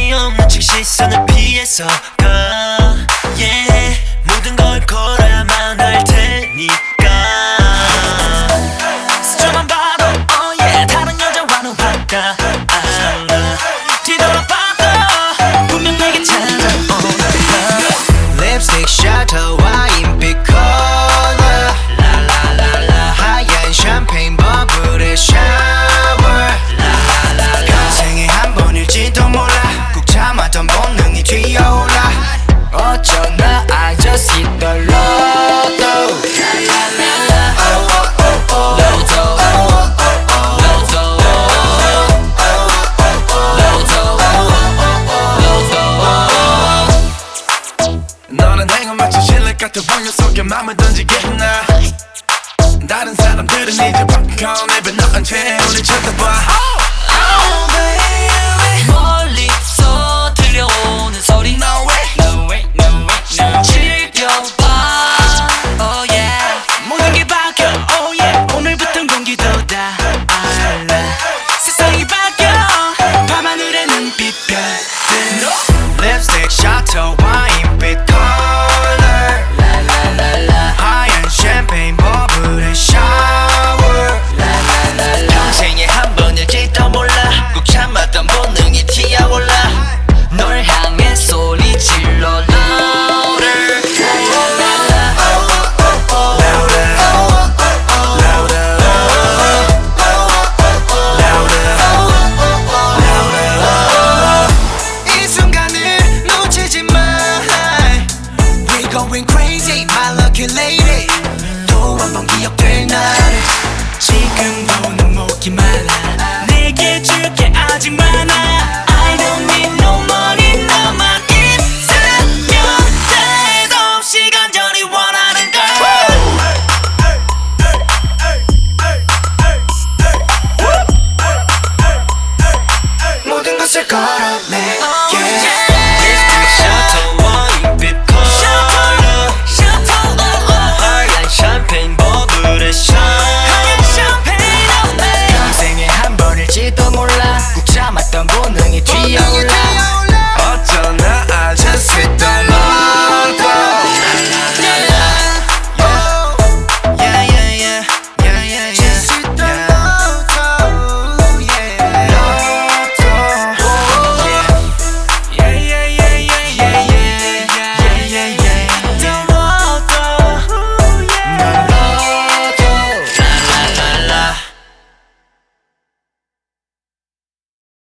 재미없는 즉시 선을 피해서 가 yeah. 모든 같은 활력 속에 맘을 던지겠나? 다른 사람들은 이제 팝콘 앱에 넣은 채 우리 쳐다봐. sentia